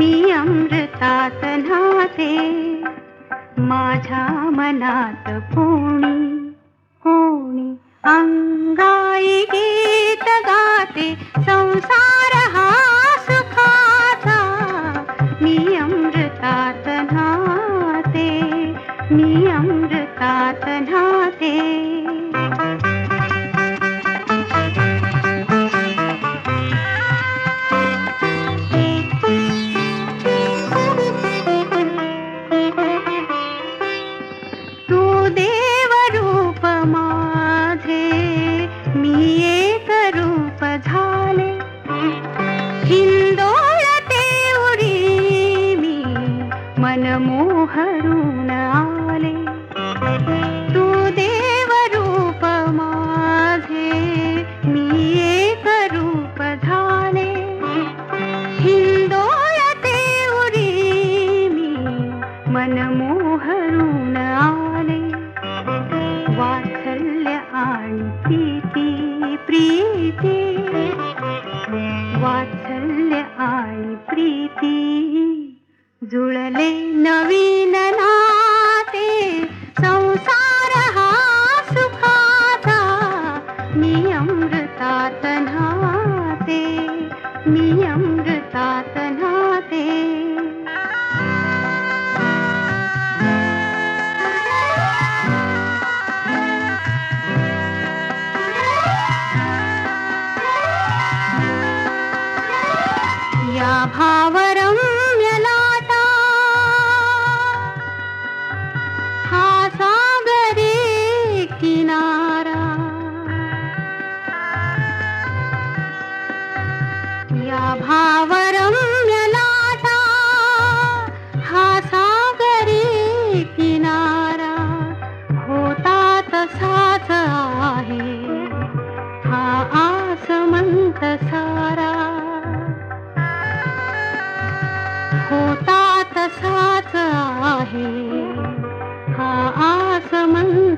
मी ने मा मनात कोणी कोणी अंगाई गीत गाते संसार हा सुखाचा. मी ने मी न झाले हिंदोळते उरी मी मनमोहरून आले आई प्रीति जुड़ले नवीन ना हा सागरी किनारा। या भावरम्य लाटा हा सागरी तसाच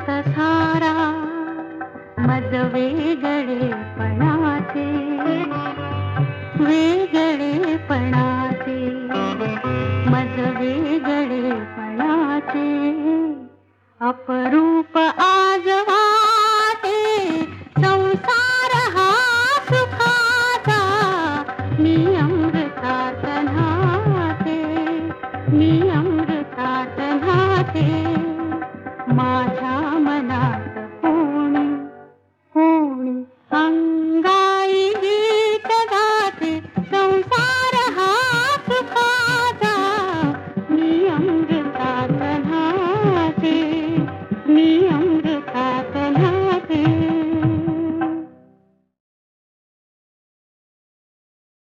सारा मज वेगळेपणाचे वेगळेपणाचे मज वेगळेपणाचे अपरूप आज वाटे संसार हा सुखाचा मी अमृतात नाते मी अमृतात नाते माझ्या